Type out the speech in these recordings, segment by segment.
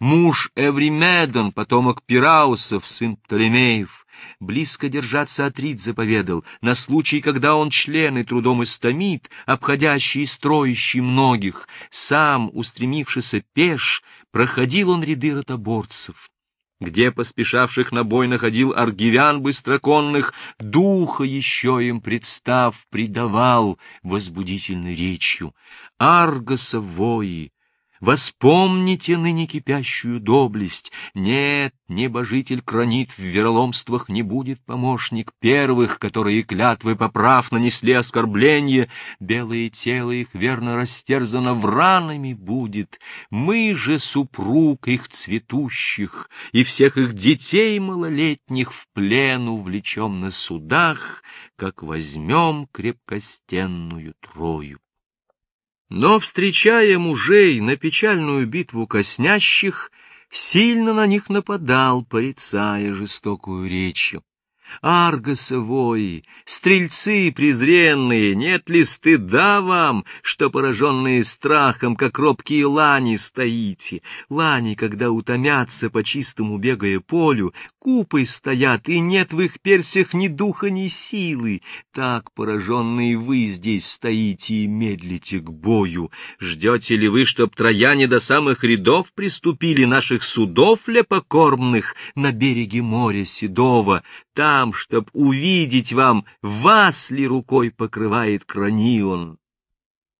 муж Эвримедон, потомок Пираусов, сын Птолемеев. Близко держаться Атрид заповедал, на случай, когда он члены трудом истомит, обходящий и строящий многих, сам, устремившийся пеш, проходил он ряды ротоборцев где поспешавших на бой находил аргивян быстроконных, духа еще им представ, предавал возбудительной речью. Аргоса вои, Воспомните ныне кипящую доблесть. Нет, небожитель кранит в вероломствах не будет помощник первых, которые клятвы поправ нанесли оскорбление. Белое тело их верно растерзано вранами будет. Мы же супруг их цветущих, и всех их детей малолетних в плен увлечем на судах, как возьмем крепкостенную трою. Но, встречая мужей на печальную битву коснящих, сильно на них нападал, порицая жестокую речью. Аргосовой, стрельцы презренные, нет ли стыда вам, что, пораженные страхом, как робкие лани, стоите? Лани, когда утомятся по чистому бегая полю, купой стоят, и нет в их персях ни духа, ни силы. Так, пораженные вы здесь стоите и медлите к бою. Ждете ли вы, чтоб трояне до самых рядов приступили наших судов лепокормных на береге моря Седова? Там, чтоб увидеть вам, вас ли рукой покрывает кранион.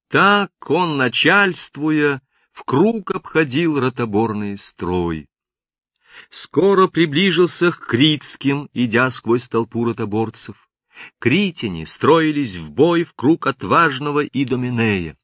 Так он, начальствуя, в круг обходил ротоборный строй скоро приближился к критским, идя сквозь толпу ротоборцев. Критяне строились в бой в круг отважного Идоминея.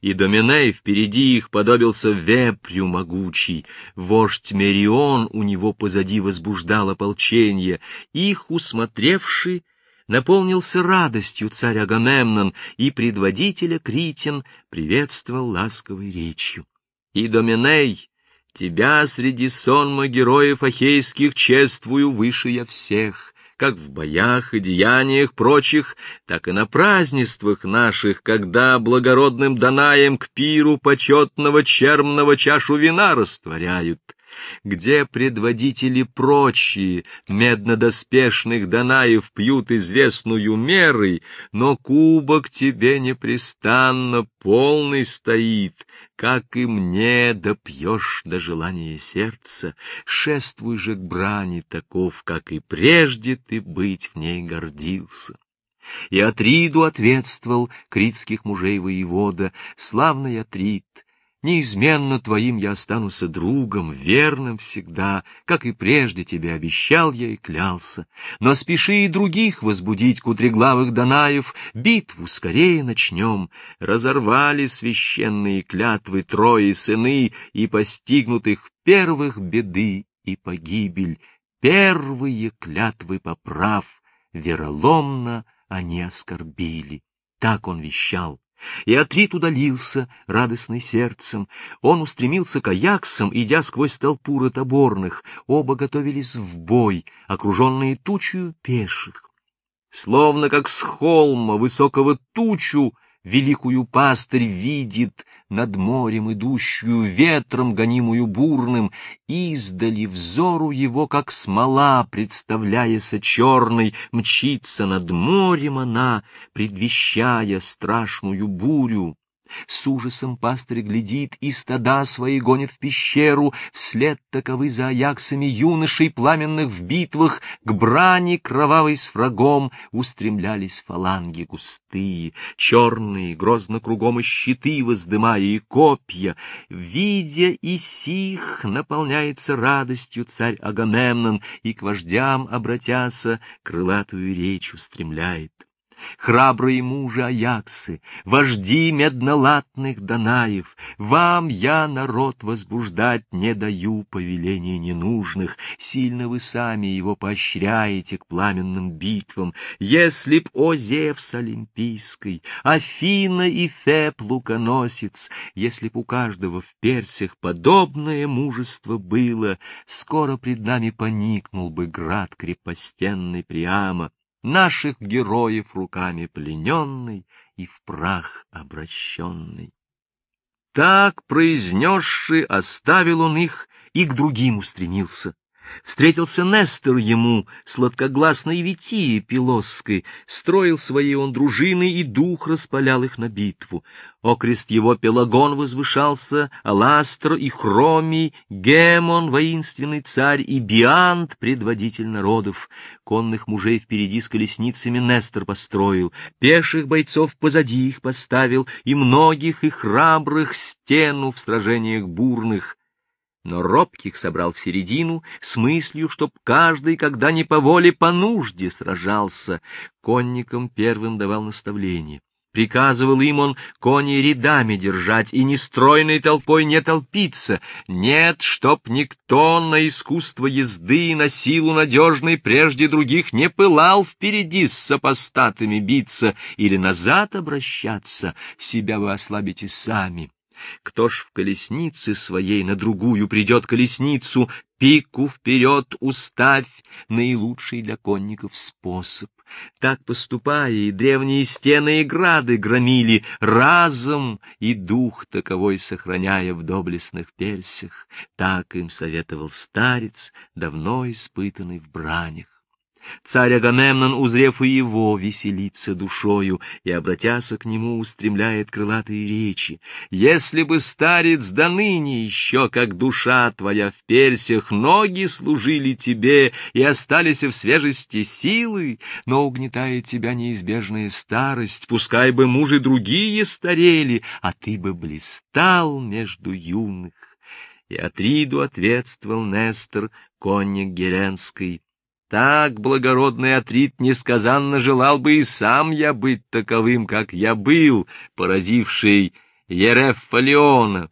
И Доминей впереди их подобился вепрю могучий, вождь Мерион у него позади возбуждал ополчение, их усмотревший наполнился радостью царь Агамемнон, и предводителя Критин приветствовал ласковой речью. И Доминей Тебя среди сонма героев ахейских чествую выше я всех, как в боях и деяниях прочих, так и на празднествах наших, когда благородным Данаем к пиру почетного чермного чашу вина растворяют где предводители прочие меднодоспешных Данаев пьют известную мерой, но кубок тебе непрестанно полный стоит, как и мне, да пьешь до желания сердца, шествуй же к брани таков, как и прежде ты быть в ней гордился. И Атриду ответствовал критских мужей воевода, славный Атрид, Неизменно твоим я останусь другом, верным всегда, как и прежде тебе обещал я и клялся. Но спеши и других возбудить кутреглавых Данаев, битву скорее начнем. Разорвали священные клятвы трое сыны, и постигнутых первых беды и погибель. Первые клятвы поправ, вероломно они оскорбили. Так он вещал. И Атрит удалился, радостный сердцем. Он устремился к Аяксам, идя сквозь толпу ротоборных. Оба готовились в бой, окруженные тучью пеших. Словно как с холма высокого тучу великую пастырь видит над морем идущую, ветром гонимую бурным, издали взору его, как смола, представляяся черной, мчится над морем она, предвещая страшную бурю. С ужасом пастырь глядит и стада свои гонит в пещеру, вслед таковы за аяксами юношей пламенных в битвах, к брани кровавой с врагом устремлялись фаланги густые, черные, грозно кругом и щиты воздымая и копья. Видя и сих, наполняется радостью царь Агамемнон и к вождям, обратяся, крылатую речь устремляет храбрые мужи Аяксы, вожди меднолатных Данаев, вам я, народ, возбуждать не даю повелений ненужных, сильно вы сами его поощряете к пламенным битвам. Если б, о Зевс Олимпийской, Афина и Феб луконосец, если б у каждого в персях подобное мужество было, скоро пред нами поникнул бы град крепостенный Приама, наших героев руками плененный и в прах обращенный. Так произнесши, оставил он их и к другим устремился. Встретился Нестор ему, сладкогласной Витии Пилосской, строил свои он дружины, и дух распалял их на битву. Окрест его Пелагон возвышался, Аластр и Хромий, Гемон, воинственный царь, и Биант, предводитель народов. Конных мужей впереди с колесницами Нестор построил, пеших бойцов позади их поставил, и многих и храбрых стену в сражениях бурных но робких собрал в середину с мыслью, чтоб каждый, когда не по воле, по нужде сражался. Конникам первым давал наставление. Приказывал им он кони рядами держать и нестройной толпой не толпиться. Нет, чтоб никто на искусство езды и на силу надежной прежде других не пылал впереди с сопостатами биться или назад обращаться, себя вы ослабите сами. Кто ж в колеснице своей на другую придет колесницу, пику вперед уставь, наилучший для конников способ. Так поступая, и древние стены и грады громили, разом и дух таковой сохраняя в доблестных персях. Так им советовал старец, давно испытанный в бранях. Царь Агамемнон, узрев и его, веселится душою, и, обратяся к нему, устремляет крылатые речи. «Если бы, старец, до ныне еще, как душа твоя в персях, ноги служили тебе и остались в свежести силы, но угнетает тебя неизбежная старость, пускай бы мужи другие старели, а ты бы блистал между юных». И Атриду ответствовал Нестор, конник Геренской, так благородный Атрит несказанно желал бы и сам я быть таковым, как я был, поразивший Ерефалиона.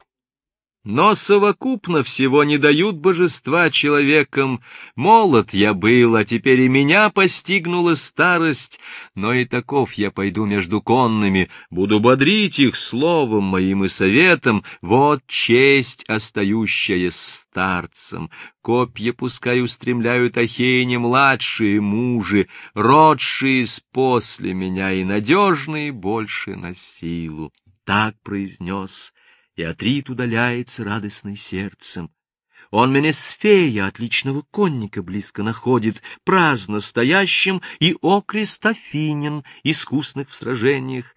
Но совокупно всего не дают божества человекам. Молод я был, а теперь и меня постигнула старость. Но и таков я пойду между конными, буду бодрить их словом моим и советом. Вот честь, остающая старцем. Копья пускай устремляют Ахейне младшие мужи, родшие с после меня и надежные больше на силу. Так произнес и Атрит удаляется радостный сердцем. Он Менесфея, отличного конника, близко находит, праздно стоящим, и окрест Афинин, искусных в сражениях.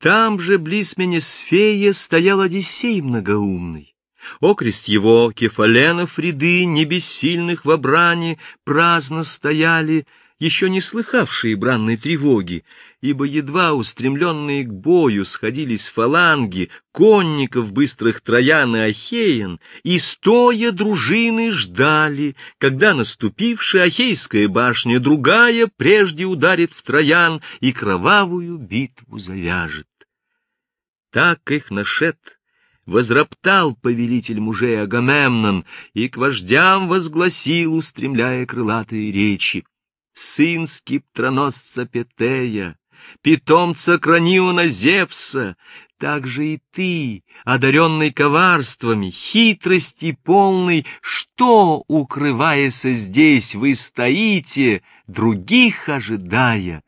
Там же, близ Менесфея, стоял Одиссей многоумный. Окрест его, кефаленов ряды, не бессильных в обране, праздно стояли, еще не слыхавшие бранной тревоги, ибо едва устремленные к бою сходились фаланги, конников быстрых Троян и Ахеян, и стоя дружины ждали, когда наступившая Ахейская башня другая прежде ударит в Троян и кровавую битву завяжет. Так их нашет возроптал повелитель мужей Агамемнон и к вождям возгласил, устремляя крылатые речи сын скиптроносца Петея, питомца Краниона Зевса, так же и ты, одаренный коварствами, хитрости полный, что, укрываясь здесь, вы стоите, других ожидая?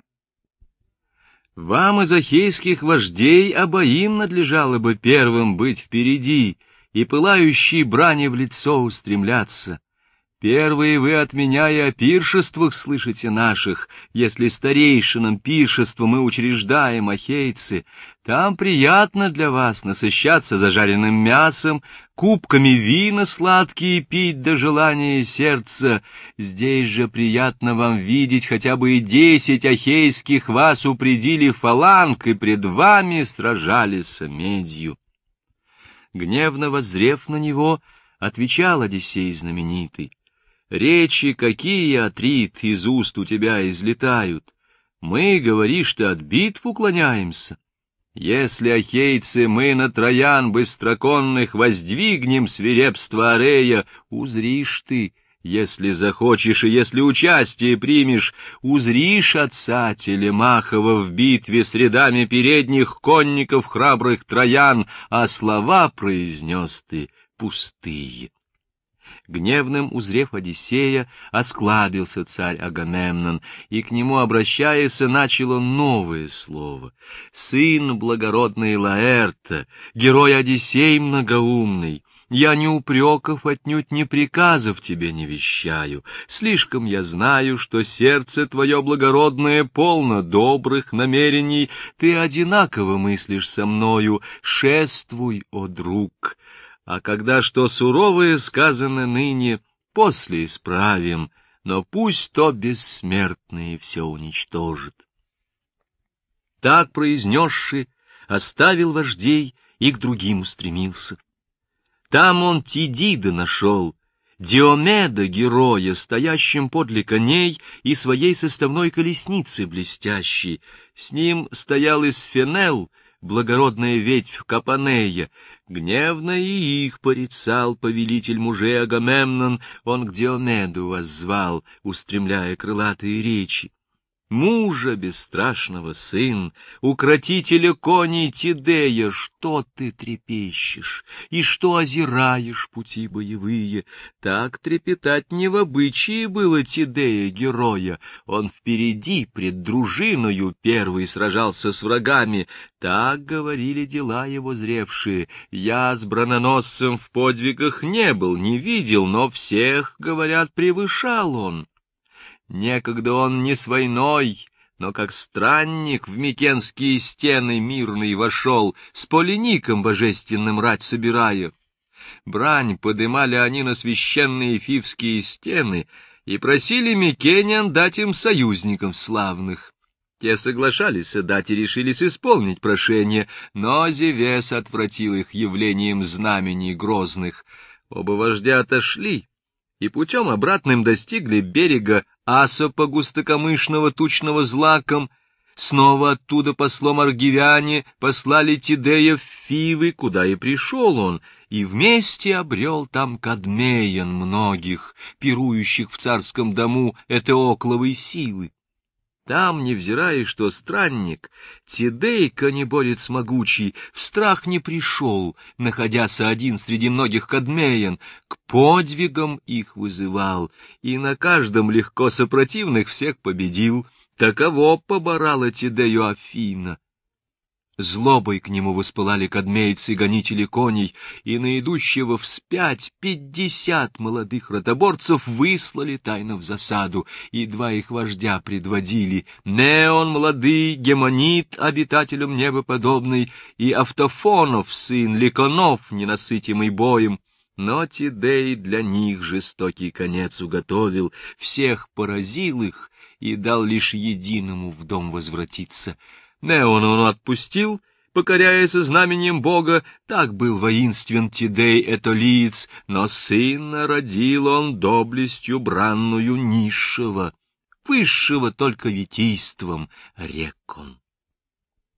Вам из ахейских вождей обоим надлежало бы первым быть впереди и пылающей брани в лицо устремляться. Первые вы от меня и о пиршествах слышите наших, если старейшинам пиршества мы учреждаем, ахейцы. Там приятно для вас насыщаться зажаренным мясом, кубками вина сладкие пить до желания сердца. Здесь же приятно вам видеть хотя бы и десять ахейских вас упредили фаланг и пред вами сражались медью. Гневно воззрев на него, отвечал Одиссей знаменитый. Речи какие, Атрит, из уст у тебя излетают. Мы, говоришь ты, от битв уклоняемся. Если, ахейцы, мы на троян быстроконных воздвигнем свирепство Арея, узришь ты, если захочешь и если участие примешь, узришь отца Телемахова в битве с рядами передних конников храбрых троян, а слова произнес ты пустые гневным узрев Одиссея, осклабился царь Агамемнон, и к нему, обращаясь, начало новое слово. «Сын благородный Лаэрта, герой Одиссей многоумный, Я ни упреков, отнюдь ни приказов тебе не вещаю. Слишком я знаю, что сердце твое благородное полно добрых намерений. Ты одинаково мыслишь со мною. Шествуй, о друг! А когда что суровое сказано ныне, после исправим, но пусть то бессмертное все уничтожит. Так произнесший, оставил вождей и к другим устремился. Там он Тидида нашел, Диомеда, героя, стоящим подле коней и своей составной колесницы блестящей. С ним стоял и Сфенел, благородная ветвь Капанея. Гневно и их порицал повелитель мужей Агамемнон, он к Диомеду воззвал, устремляя крылатые речи мужа бесстрашного сын, укротителя коней Тидея, что ты трепещешь и что озираешь пути боевые? Так трепетать не в обычае было Тидея героя, он впереди пред дружиною первый сражался с врагами, так говорили дела его зревшие. Я с брононосцем в подвигах не был, не видел, но всех, говорят, превышал он. Некогда он не с войной, но как странник в Микенские стены мирный вошел, с полиником божественным рать собирая. Брань подымали они на священные фивские стены и просили Микениан дать им союзников славных. Те соглашались дать и решились исполнить прошение, но Зевес отвратил их явлением знамений грозных. Оба вождя отошли, и путем обратным достигли берега Асопа густокомышного тучного злаком, снова оттуда послом Аргивяне послали Тидея в Фивы, куда и пришел он, и вместе обрел там Кадмеян многих, пирующих в царском дому этеокловой силы. Там, невзирая, что странник, Тидей, конеборец могучий, в страх не пришел, находясь один среди многих кадмеян, к подвигам их вызывал, и на каждом легко сопротивных всех победил. Таково поборала Тидею Афина. Злобой к нему воспылали кадмейцы-гонители коней, и на идущего вспять пятьдесят молодых ротоборцев выслали тайно в засаду, и два их вождя предводили — Неон молодый, Гемонит, обитателем неба подобный, и Автофонов, сын Ликонов, ненасытимый боем. Но Тидей для них жестокий конец уготовил, всех поразил их и дал лишь единому в дом возвратиться — Неона он отпустил, покоряясь знаменем Бога, так был воинствен Тидей Этолиец, но сына родил он доблестью бранную низшего, высшего только витийством рек он.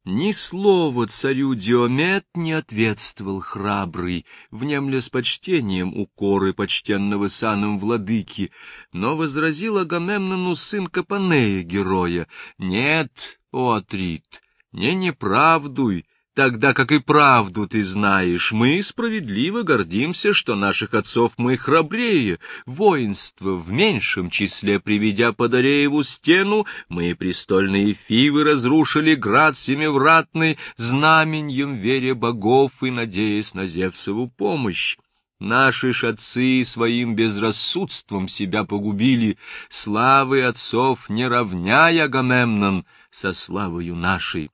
Ни слова царю Диомет не ответствовал храбрый, внемля с почтением укоры почтенного саном владыки, но возразил Агамемнону сын Капанея героя, «Нет, о, Атрит, не неправдуй, тогда как и правду ты знаешь. Мы справедливо гордимся, что наших отцов мы храбрее. Воинство в меньшем числе приведя под Арееву стену, мы престольные фивы разрушили град семивратный, знаменьем вере богов и надеясь на Зевсову помощь. Наши ж отцы своим безрассудством себя погубили, славы отцов не равняя Агамемнон со славою нашей.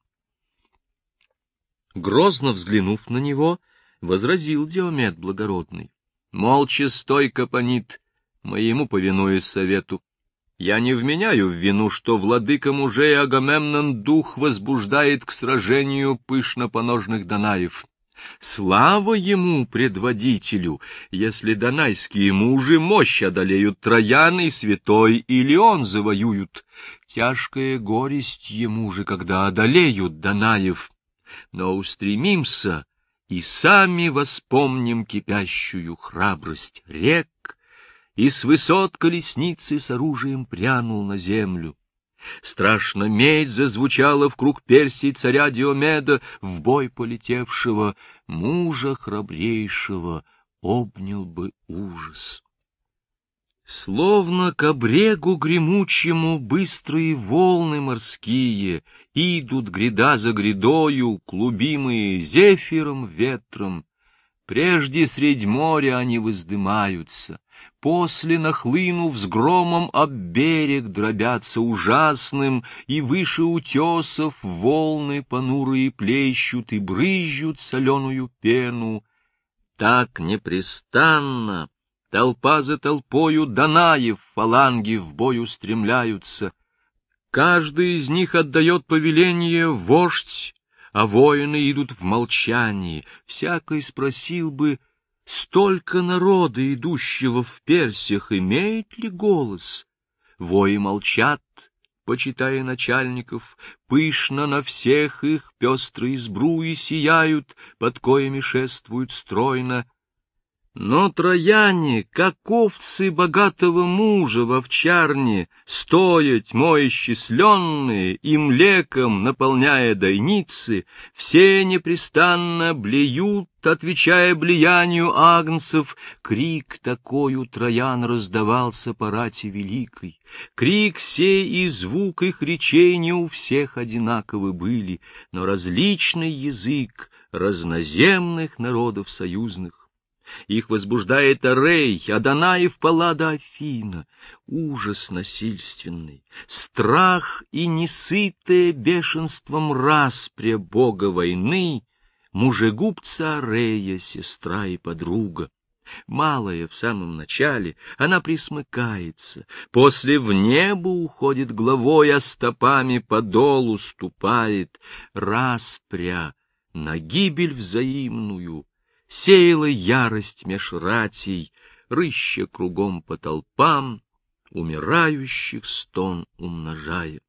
Грозно взглянув на него, возразил Диомед благородный. Молча стой, Капонит, моему повинуясь совету. Я не вменяю в вину, что владыка мужей Агамемнон дух возбуждает к сражению пышно-поножных Данаев. Слава ему, предводителю, если донайские мужи мощь одолеют Троян и Святой или он завоюют. Тяжкая горесть ему же, когда одолеют Данаев. Но устремимся и сами воспомним кипящую храбрость рек, и с высот колесницы с оружием прянул на землю. Страшно медь зазвучала в круг Персии царя Диомеда, в бой полетевшего, мужа храбрейшего обнял бы ужас. Словно к обрегу гремучему быстрые волны морские идут гряда за грядою, клубимые зефиром ветром, Прежде средь моря они воздымаются, после, нахлынув с громом об берег, дробятся ужасным, и выше утесов волны понурые плещут и брызжут соленую пену. Так непрестанно толпа за толпою Данаев фаланги в бой устремляются. Каждый из них отдает повеление вождь, а воины идут в молчании. Всякий спросил бы, столько народа, идущего в персях, имеет ли голос? Вои молчат, почитая начальников, пышно на всех их пестрые сбруи сияют, под коями шествуют стройно, но трояне, как овцы богатого мужа в овчарне, стоя тьмой исчисленные и млеком наполняя дойницы, все непрестанно блеют, отвечая блиянию агнцев. Крик такой у троян раздавался по рати великой. Крик сей и звук их речей не у всех одинаковы были, но различный язык разноземных народов союзных. Их возбуждает Арей, Аданаев, Паллада, Афина. Ужас насильственный, страх и несытое бешенством распря бога войны, мужегубца Арея, сестра и подруга. Малая в самом начале, она присмыкается, после в небо уходит главой, а стопами по долу ступает, распря на гибель взаимную, сеяла ярость меж ратей, рыща кругом по толпам, умирающих стон умножая.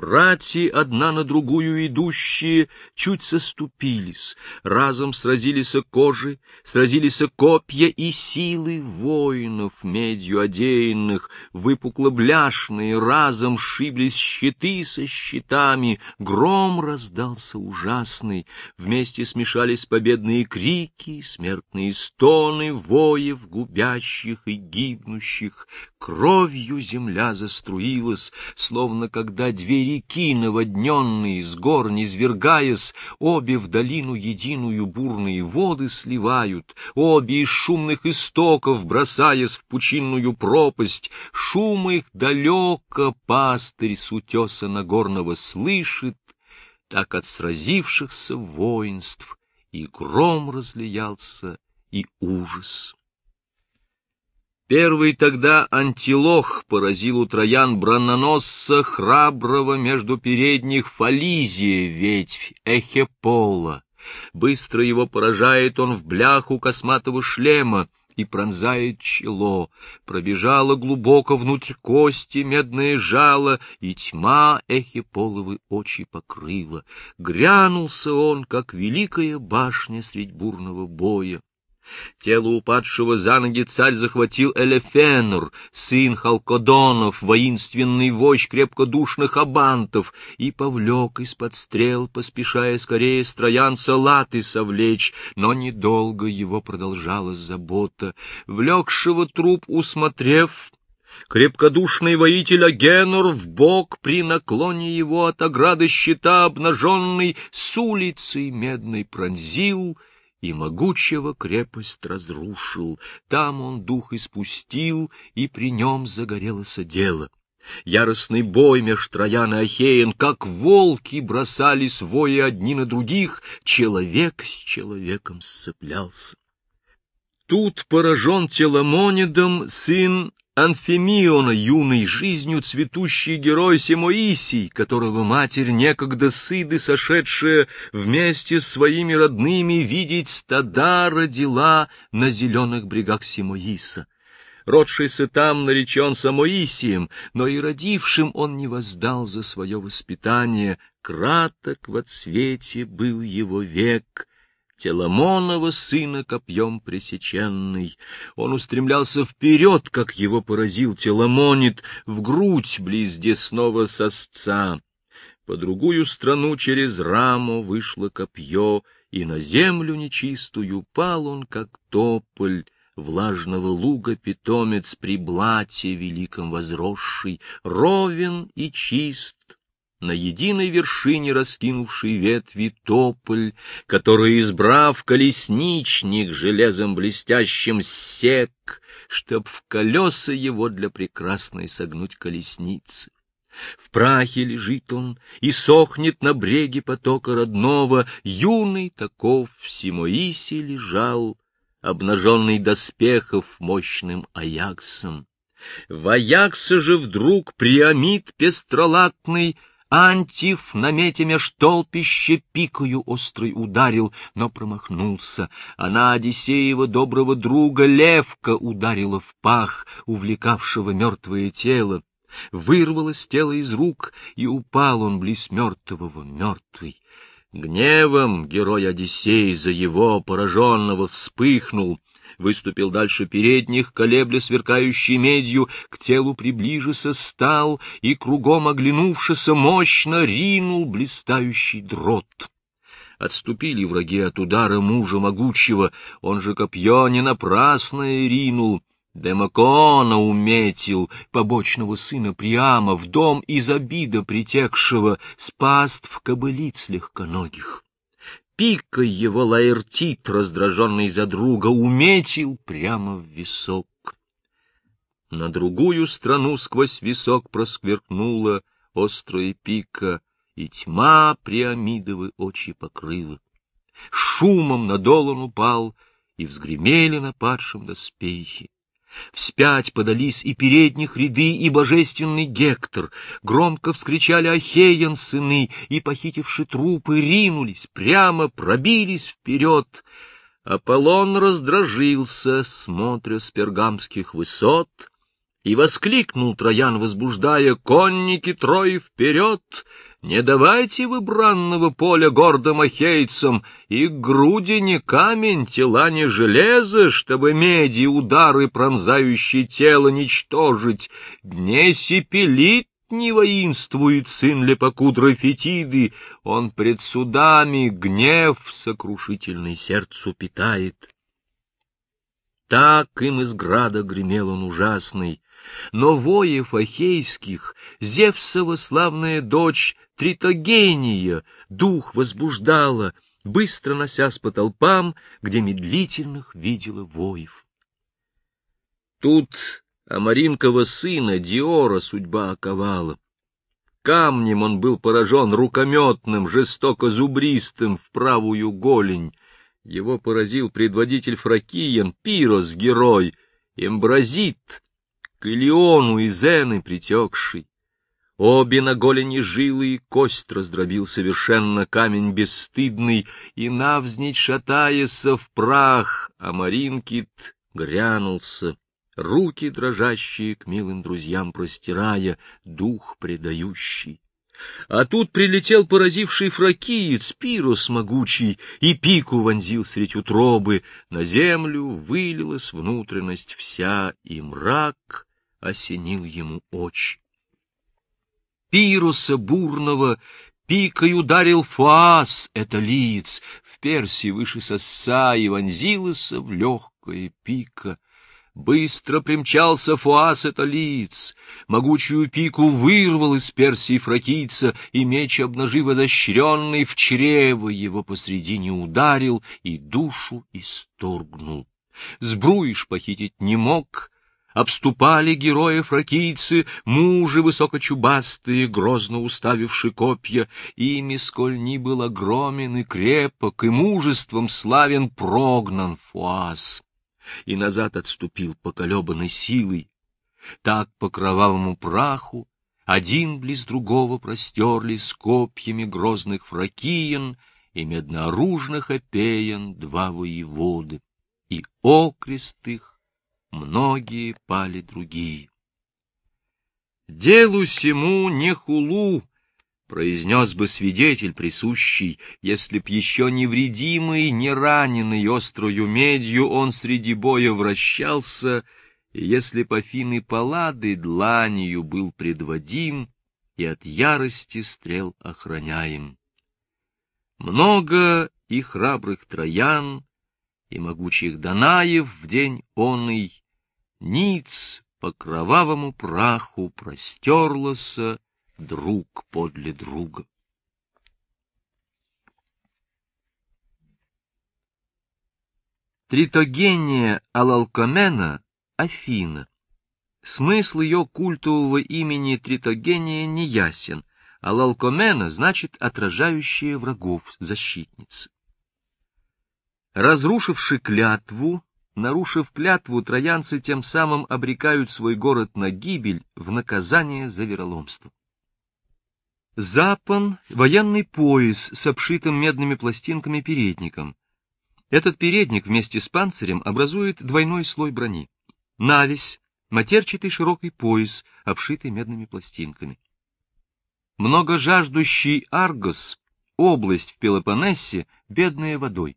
Рати, одна на другую идущие, чуть соступились, разом сразились кожи, сразились копья и силы воинов, медью одеянных, выпукло-бляшные, разом шиблись щиты со щитами, гром раздался ужасный, вместе смешались победные крики, смертные стоны, воев, губящих и гибнущих, кровью земля заструилась, словно когда двери реки, наводненные, с гор низвергаясь, обе в долину единую бурные воды сливают, обе из шумных истоков, бросаясь в пучинную пропасть, шум их далеко пастырь с утеса Нагорного слышит, так от сразившихся воинств и гром разлиялся, и ужас. Первый тогда антилох поразил у троян брононосца храброго между передних Фализия ветвь Эхепола. Быстро его поражает он в бляху косматого шлема и пронзает чело. Пробежала глубоко внутрь кости медное жало, и тьма Эхеполовы очи покрыла. Грянулся он, как великая башня средь бурного боя. Тело упадшего за ноги царь захватил Элефенур, сын Халкодонов, воинственный вождь крепкодушных абантов, и повлек из-под стрел, поспешая скорее с троянца латы совлечь, но недолго его продолжала забота. Влекшего труп усмотрев, Крепкодушный воитель Агенур в бок при наклоне его от ограды щита обнаженный с улицы медной пронзил — и могучего крепость разрушил. Там он дух испустил, и при нем загорелось дело. Яростный бой меж Троян и Ахеен, как волки бросались вои одни на других, человек с человеком сцеплялся. Тут поражен Теламонидом сын Анфемиона, юный, жизнью цветущий герой Семоисий, которого матерь некогда сыды, сошедшая вместе с своими родными, видеть стада родила на зеленых брегах Симоиса. Родшийся там наречен Самоисием, но и родившим он не воздал за свое воспитание, краток в отсвете был его век — Теламонова сына копьем пресеченный. Он устремлялся вперед, как его поразил Теламонит, в грудь близ десного сосца. По другую страну через раму вышло копье, и на землю нечистую пал он, как тополь, влажного луга питомец при блате великом возросший, ровен и чист, на единой вершине раскинувший ветви тополь, который, избрав колесничник, железом блестящим сек, чтоб в колеса его для прекрасной согнуть колесницы. В прахе лежит он и сохнет на бреге потока родного, юный таков в Симоисе лежал, обнаженный доспехов мощным Аяксом. В Аяксе же вдруг Приамид пестролатный Антиф на мете меж толпище пикою острый ударил, но промахнулся. Она Одиссеева доброго друга Левка ударила в пах, увлекавшего мертвое тело. Вырвалось тело из рук, и упал он близ мертвого мертвый. Гневом герой Одиссей за его пораженного вспыхнул, выступил дальше передних, колебля сверкающей медью, к телу приближися стал и, кругом оглянувшися, мощно ринул блистающий дрот. Отступили враги от удара мужа могучего, он же копье не напрасное ринул, Демакона уметил, побочного сына Приама, в дом из обида притекшего, спаст в кобылиц легконогих пикой его Лаэртит, раздраженный за друга, уметил прямо в висок. На другую страну сквозь висок проскверкнула острая пика, и тьма Приамидовы очи покрыла. Шумом надол он упал, и взгремели на падшем доспехи. Вспять подались и передних ряды, и божественный Гектор. Громко вскричали Ахеян сыны, и, похитивши трупы, ринулись, прямо пробились вперед. Аполлон раздражился, смотря с пергамских высот, и воскликнул Троян, возбуждая конники Трои вперед — не давайте вы бранного поля гордым ахейцам, и груди не камень, тела не железо, чтобы меди удары, пронзающие тело, ничтожить. Не сипелит не воинствует сын лепокудрой Фетиды, он пред судами гнев сокрушительный сердцу питает. Так им из града гремел он ужасный, но воев ахейских, Зевсова славная дочь, Тритогения дух возбуждала, быстро носясь по толпам, где медлительных видела воев. Тут Амаринкова сына Диора судьба оковала. Камнем он был поражен рукометным, жестоко зубристым в правую голень. Его поразил предводитель Фракиен, Пирос, герой, Эмбразит, к Илиону из Эны притекший. Обе на голени жилы, и кость раздробил совершенно камень бесстыдный, и навзничь шатаяся в прах, а Маринкит грянулся, руки дрожащие к милым друзьям простирая, дух предающий. А тут прилетел поразивший фракиец, пирус могучий, и пику вонзил средь утробы, на землю вылилась внутренность вся, и мрак осенил ему очи. Пируса бурного пикой ударил Фуас, это лиц, в Персии выше соса и вонзилась в легкое пика. Быстро примчался Фуас это лиц, могучую пику вырвал из Персии фракийца, и меч, обнажив изощренный, в чрево его посредине ударил и душу исторгнул. Сбруиш похитить не мог, обступали героев ракийцы, мужи высокочубастые, грозно уставивши копья, ими сколь ни был огромен и крепок, и мужеством славен прогнан Фуас, и назад отступил поколебанной силой. Так по кровавому праху один близ другого простерлись копьями грозных фракиен и меднооружных опеян два воеводы, и окрест их многие пали другие. Делу сему не хулу, произнес бы свидетель присущий, если б еще невредимый, не раненый острою медью он среди боя вращался, и если б Афины Паллады дланью был предводим и от ярости стрел охраняем. Много и храбрых троян, и могучих Данаев в день оный, ниц по кровавому праху простерлася друг подле друга. Тритогения Алалкомена — Афина. Смысл ее культового имени Тритогения не ясен, Алалкомена значит «отражающая врагов, защитница». Разрушивши клятву, нарушив клятву, троянцы тем самым обрекают свой город на гибель в наказание за вероломство. Запан — военный пояс с обшитым медными пластинками передником. Этот передник вместе с панцирем образует двойной слой брони. Навесь — матерчатый широкий пояс, обшитый медными пластинками. Многожаждущий Аргос — область в Пелопоннесе, бедная водой.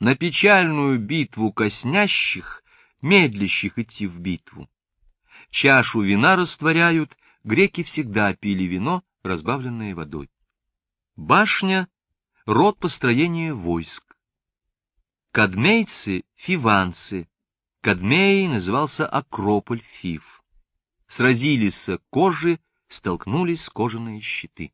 На печальную битву коснящих, медлящих идти в битву. Чашу вина растворяют, греки всегда пили вино, разбавленное водой. Башня — род построения войск. Кадмейцы — фиванцы. Кадмей назывался Акрополь Фив. Сразились кожи, столкнулись кожаные щиты.